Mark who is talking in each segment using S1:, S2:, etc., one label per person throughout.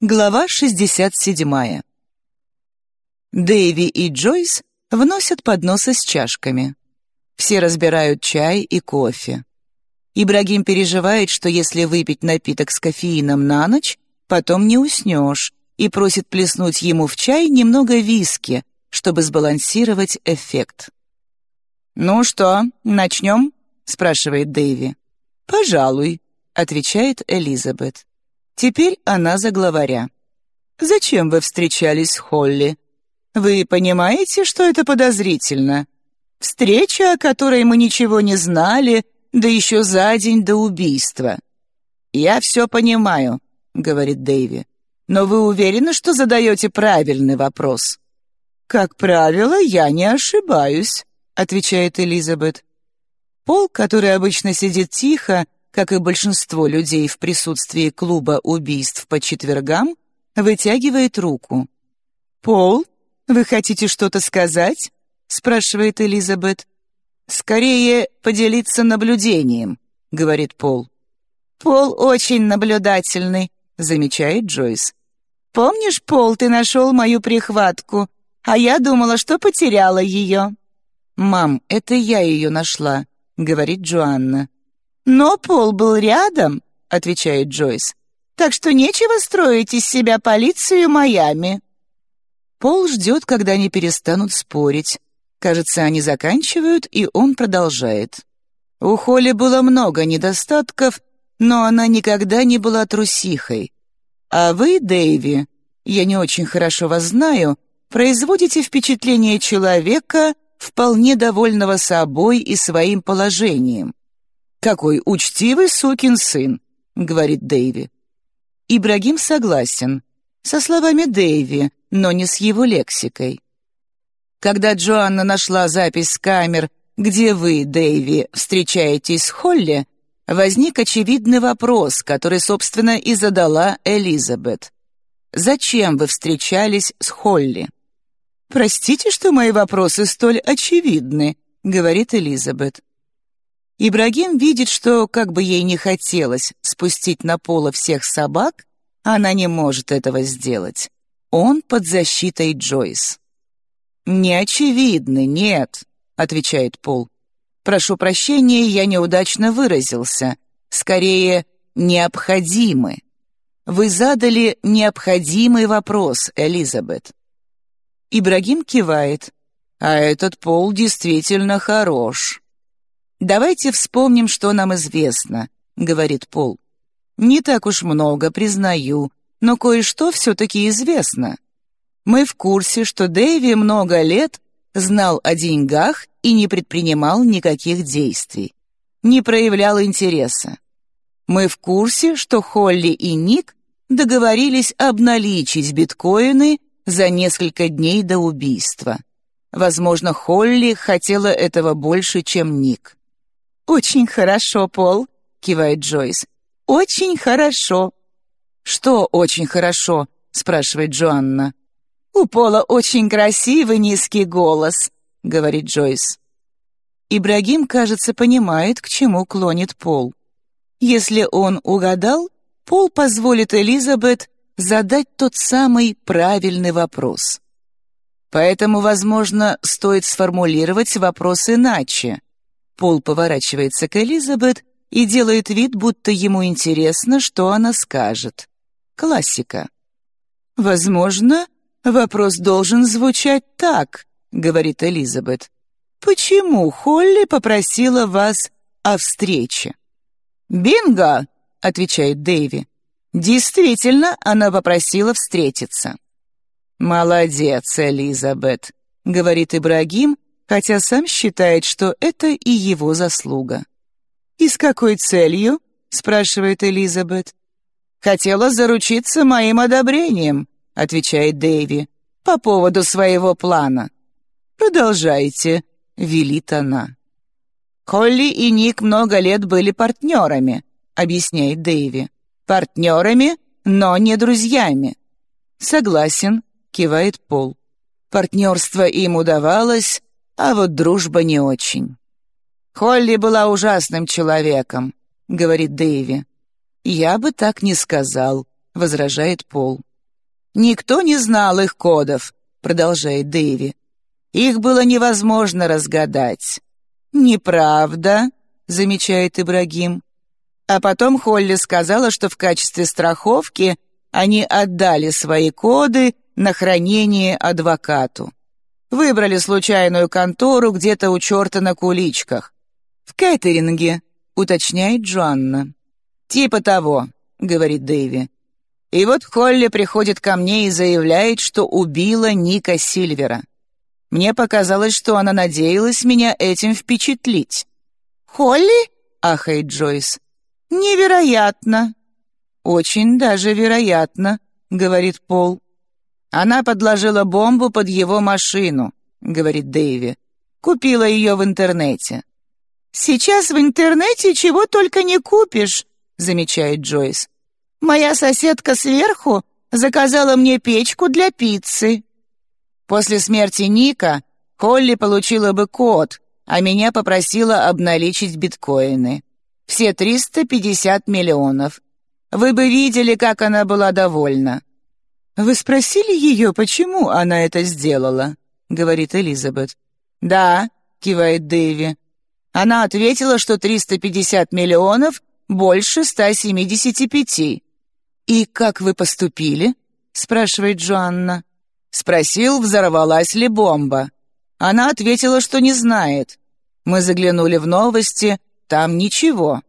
S1: Глава 67. Дэйви и Джойс вносят подносы с чашками. Все разбирают чай и кофе. Ибрагим переживает, что если выпить напиток с кофеином на ночь, потом не уснешь, и просит плеснуть ему в чай немного виски, чтобы сбалансировать эффект. «Ну что, начнем?» — спрашивает Дэйви. «Пожалуй», — отвечает Элизабет. Теперь она за главаря. «Зачем вы встречались с Холли? Вы понимаете, что это подозрительно? Встреча, о которой мы ничего не знали, да еще за день до убийства». «Я все понимаю», — говорит Дэйви. «Но вы уверены, что задаете правильный вопрос?» «Как правило, я не ошибаюсь», — отвечает Элизабет. Пол, который обычно сидит тихо, как и большинство людей в присутствии клуба убийств по четвергам, вытягивает руку. «Пол, вы хотите что-то сказать?» — спрашивает Элизабет. «Скорее поделиться наблюдением», — говорит Пол. «Пол очень наблюдательный», — замечает Джойс. «Помнишь, Пол, ты нашел мою прихватку, а я думала, что потеряла ее». «Мам, это я ее нашла», — говорит Джоанна. «Но Пол был рядом», — отвечает Джойс. «Так что нечего строить из себя полицию Майами». Пол ждет, когда они перестанут спорить. Кажется, они заканчивают, и он продолжает. У Холли было много недостатков, но она никогда не была трусихой. А вы, Дэйви, я не очень хорошо вас знаю, производите впечатление человека, вполне довольного собой и своим положением. «Какой учтивый сукин сын», — говорит Дэйви. Ибрагим согласен. Со словами Дэйви, но не с его лексикой. Когда Джоанна нашла запись с камер, где вы, Дэйви, встречаетесь с Холли, возник очевидный вопрос, который, собственно, и задала Элизабет. «Зачем вы встречались с Холли?» «Простите, что мои вопросы столь очевидны», — говорит Элизабет. Ибрагим видит, что, как бы ей не хотелось спустить на поло всех собак, она не может этого сделать. Он под защитой Джойс. «Не очевидно, нет», — отвечает Пол. «Прошу прощения, я неудачно выразился. Скорее, необходимы. Вы задали необходимый вопрос, Элизабет». Ибрагим кивает. «А этот Пол действительно хорош». «Давайте вспомним, что нам известно», — говорит Пол. «Не так уж много, признаю, но кое-что все-таки известно. Мы в курсе, что Дэви много лет знал о деньгах и не предпринимал никаких действий, не проявлял интереса. Мы в курсе, что Холли и Ник договорились обналичить биткоины за несколько дней до убийства. Возможно, Холли хотела этого больше, чем Ник. «Очень хорошо, Пол», — кивает Джойс. «Очень хорошо». «Что очень хорошо?» — спрашивает Джоанна. «У Пола очень красивый низкий голос», — говорит Джойс. Ибрагим, кажется, понимает, к чему клонит Пол. Если он угадал, Пол позволит Элизабет задать тот самый правильный вопрос. Поэтому, возможно, стоит сформулировать вопрос иначе. Пол поворачивается к Элизабет и делает вид, будто ему интересно, что она скажет. Классика. «Возможно, вопрос должен звучать так», — говорит Элизабет. «Почему Холли попросила вас о встрече?» «Бинго!» — отвечает Дэйви. «Действительно, она попросила встретиться». «Молодец, Элизабет», — говорит Ибрагим, хотя сам считает, что это и его заслуга. «И с какой целью?» — спрашивает Элизабет. «Хотела заручиться моим одобрением», — отвечает Дэйви, «по поводу своего плана». «Продолжайте», — велит она. «Холли и Ник много лет были партнерами», — объясняет Дэйви. «Партнерами, но не друзьями». «Согласен», — кивает Пол. Партнерство им удавалось, а вот дружба не очень. «Холли была ужасным человеком», — говорит Дэйви. «Я бы так не сказал», — возражает Пол. Никто не знал их кодов, продолжает Дэйви. Их было невозможно разгадать. Неправда, замечает Ибрагим. А потом Холли сказала, что в качестве страховки они отдали свои коды на хранение адвокату. Выбрали случайную контору где-то у черта на куличках. В кэтеринге, уточняет Джоанна. «Типа того», — говорит Дэйви. И вот Холли приходит ко мне и заявляет, что убила Ника Сильвера. Мне показалось, что она надеялась меня этим впечатлить. «Холли?» — ахает Джойс. «Невероятно!» «Очень даже вероятно», — говорит Пол. «Она подложила бомбу под его машину», — говорит Дэйви. «Купила ее в интернете». «Сейчас в интернете чего только не купишь», — замечает Джойс. Моя соседка сверху заказала мне печку для пиццы. После смерти Ника Холли получила бы код, а меня попросила обналичить биткоины. Все 350 миллионов. Вы бы видели, как она была довольна. «Вы спросили ее, почему она это сделала?» — говорит Элизабет. «Да», — кивает Дэви. Она ответила, что 350 миллионов больше 175. «И как вы поступили?» — спрашивает Джоанна. Спросил, взорвалась ли бомба. Она ответила, что не знает. Мы заглянули в новости, там ничего.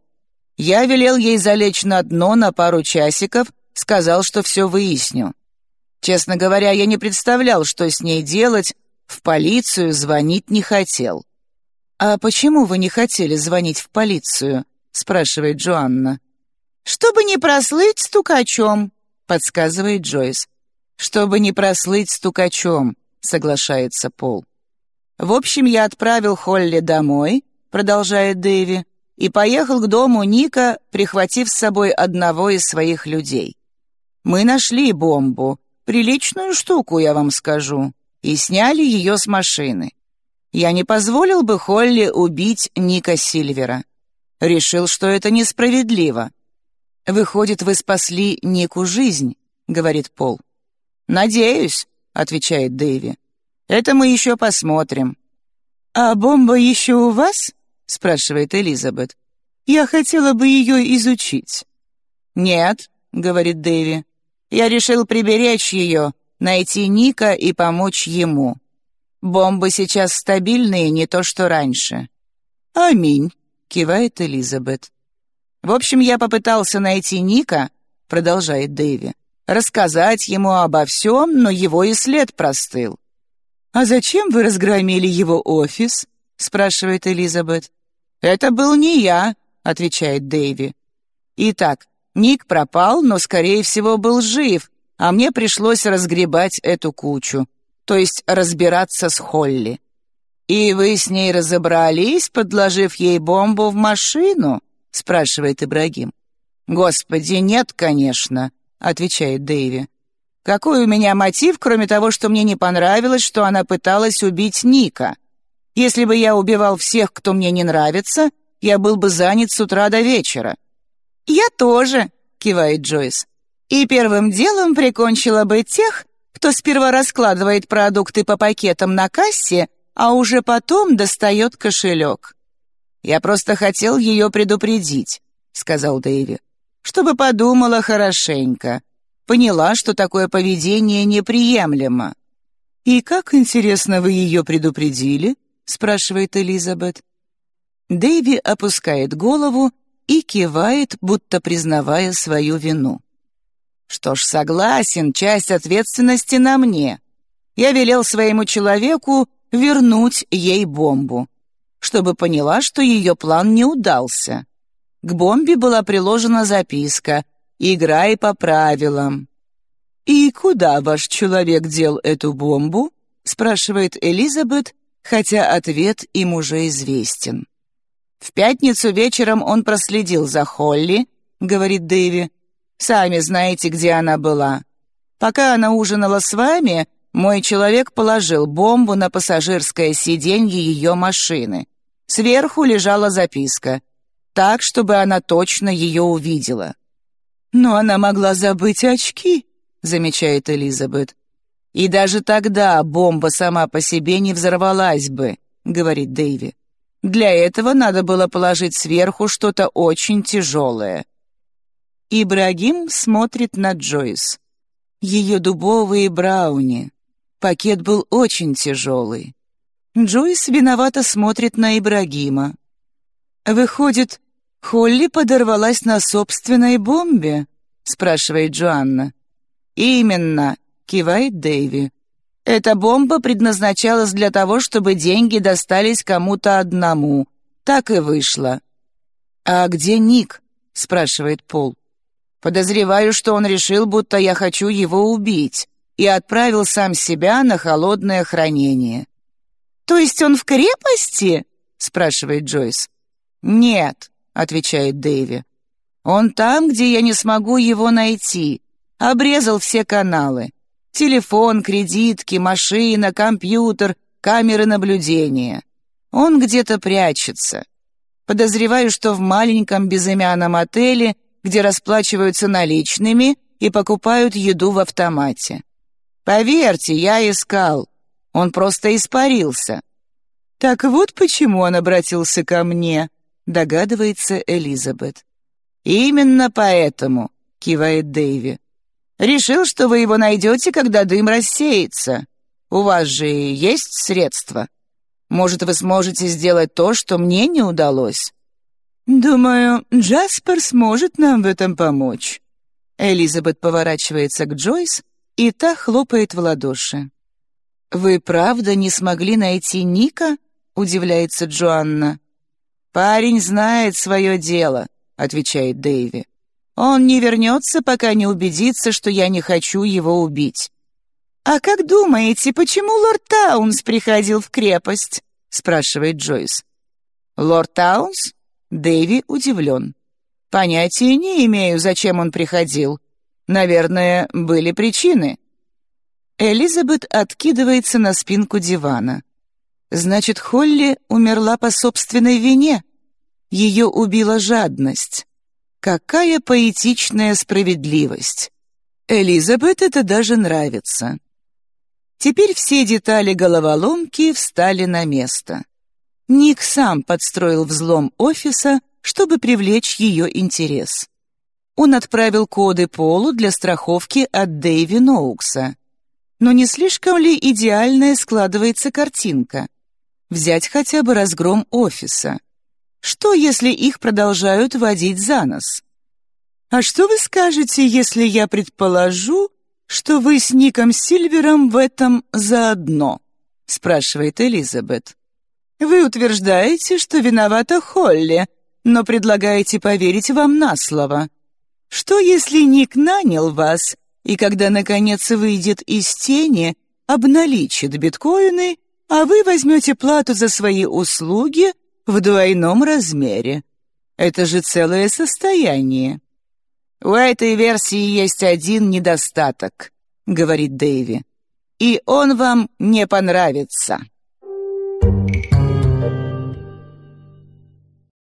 S1: Я велел ей залечь на дно на пару часиков, сказал, что все выясню. Честно говоря, я не представлял, что с ней делать, в полицию звонить не хотел. «А почему вы не хотели звонить в полицию?» — спрашивает Джоанна. «Чтобы не прослыть стукачом», — подсказывает Джойс. «Чтобы не прослыть стукачом», — соглашается Пол. «В общем, я отправил Холли домой», — продолжает Дэви, и поехал к дому Ника, прихватив с собой одного из своих людей. Мы нашли бомбу, приличную штуку, я вам скажу, и сняли ее с машины. Я не позволил бы Холли убить Ника Сильвера. Решил, что это несправедливо. «Выходит, вы спасли Нику жизнь», — говорит Пол. «Надеюсь», — отвечает Дэви. «Это мы еще посмотрим». «А бомба еще у вас?» — спрашивает Элизабет. «Я хотела бы ее изучить». «Нет», — говорит Дэви. «Я решил приберечь ее, найти Ника и помочь ему. Бомбы сейчас стабильные, не то что раньше». «Аминь», — кивает Элизабет. В общем, я попытался найти Ника, продолжает Дэви, рассказать ему обо всем, но его и след простыл. «А зачем вы разгромили его офис?» — спрашивает Элизабет. «Это был не я», — отвечает Дэви. «Итак, Ник пропал, но, скорее всего, был жив, а мне пришлось разгребать эту кучу, то есть разбираться с Холли. И вы с ней разобрались, подложив ей бомбу в машину?» — спрашивает Ибрагим. «Господи, нет, конечно», — отвечает Дэйви. «Какой у меня мотив, кроме того, что мне не понравилось, что она пыталась убить Ника? Если бы я убивал всех, кто мне не нравится, я был бы занят с утра до вечера». «Я тоже», — кивает Джойс. «И первым делом прикончила бы тех, кто сперва раскладывает продукты по пакетам на кассе, а уже потом достает кошелек». «Я просто хотел ее предупредить», — сказал Дэйви, «чтобы подумала хорошенько, поняла, что такое поведение неприемлемо». «И как, интересно, вы ее предупредили?» — спрашивает Элизабет. Дэйви опускает голову и кивает, будто признавая свою вину. «Что ж, согласен, часть ответственности на мне. Я велел своему человеку вернуть ей бомбу чтобы поняла, что ее план не удался. К бомбе была приложена записка «Играй по правилам». «И куда ваш человек дел эту бомбу?» — спрашивает Элизабет, хотя ответ им уже известен. «В пятницу вечером он проследил за Холли», — говорит Дэви. «Сами знаете, где она была. Пока она ужинала с вами, мой человек положил бомбу на пассажирское сиденье ее машины. Сверху лежала записка, так, чтобы она точно ее увидела. «Но она могла забыть очки», —— замечает Элизабет. «И даже тогда бомба сама по себе не взорвалась бы», — говорит Дэйви. «Для этого надо было положить сверху что-то очень тяжелое». Ибрагим смотрит на Джойс. Ее дубовые брауни. Пакет был очень тяжелый. Джойс виновато смотрит на Ибрагима. «Выходит, Холли подорвалась на собственной бомбе?» — спрашивает Джоанна. «Именно», — кивает Дэйви. «Эта бомба предназначалась для того, чтобы деньги достались кому-то одному. Так и вышло». «А где Ник?» — спрашивает Пол. «Подозреваю, что он решил, будто я хочу его убить, и отправил сам себя на холодное хранение». «То есть он в крепости?» — спрашивает Джойс. «Нет», — отвечает Дэйви. «Он там, где я не смогу его найти. Обрезал все каналы. Телефон, кредитки, машина, компьютер, камеры наблюдения. Он где-то прячется. Подозреваю, что в маленьком безымянном отеле, где расплачиваются наличными и покупают еду в автомате. Поверьте, я искал. Он просто испарился. Так вот почему он обратился ко мне, догадывается Элизабет. Именно поэтому, кивает Дэйви. Решил, что вы его найдете, когда дым рассеется. У вас же есть средства. Может, вы сможете сделать то, что мне не удалось? Думаю, Джаспер сможет нам в этом помочь. Элизабет поворачивается к Джойс, и та хлопает в ладоши. «Вы правда не смогли найти Ника?» — удивляется Джоанна. «Парень знает свое дело», — отвечает Дэйви. «Он не вернется, пока не убедится, что я не хочу его убить». «А как думаете, почему лорд Таунс приходил в крепость?» — спрашивает Джойс. «Лорд Таунс?» Дэйви удивлен. «Понятия не имею, зачем он приходил. Наверное, были причины». Элизабет откидывается на спинку дивана. Значит, Холли умерла по собственной вине. Ее убила жадность. Какая поэтичная справедливость. Элизабет это даже нравится. Теперь все детали головоломки встали на место. Ник сам подстроил взлом офиса, чтобы привлечь ее интерес. Он отправил коды Полу для страховки от Дэйви Ноукса. Но не слишком ли идеальная складывается картинка? Взять хотя бы разгром офиса. Что, если их продолжают водить за нос? А что вы скажете, если я предположу, что вы с Ником Сильвером в этом заодно? спрашивает Элизабет. Вы утверждаете, что виновата Холли, но предлагаете поверить вам на слово. Что, если Ник нанял вас и когда, наконец, выйдет из тени, обналичит биткоины, а вы возьмете плату за свои услуги в двойном размере. Это же целое состояние. «У этой версии есть один недостаток», — говорит Дэйви. «И он вам не понравится». Thank you.